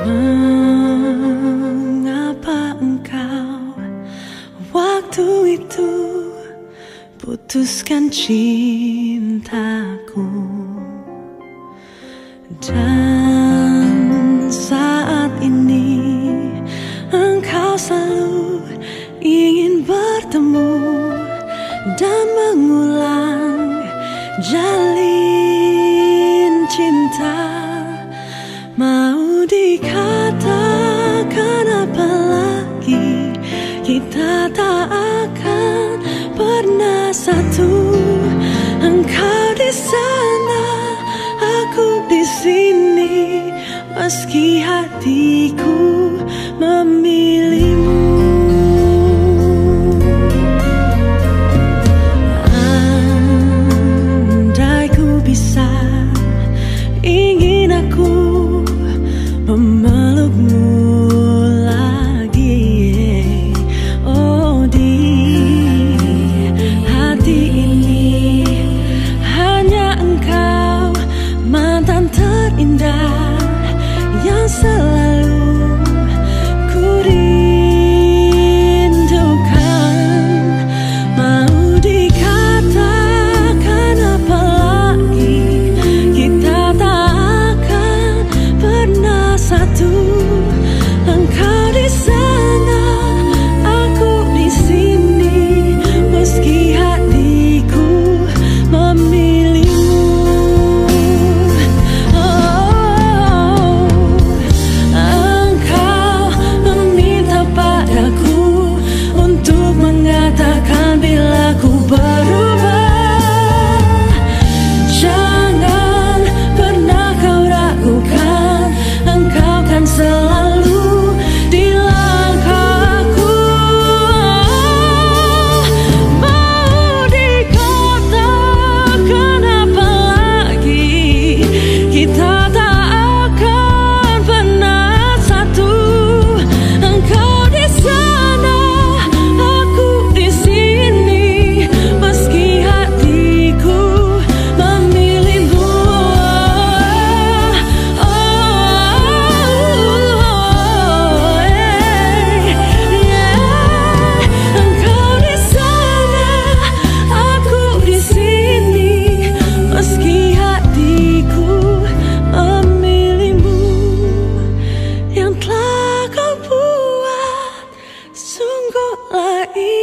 Mengapa engkau waktu itu putuskan cintaku? Dan saat ini engkau selalu ingin bertemu dan mengulang jalan dikatakan apa lagi kita tak akan pernah satu. Engkau di sana, aku di sini. Meski hatiku memilih pelukmu lagi Oh di hati ini Hanya engkau mantan terindah Yang selalu happy.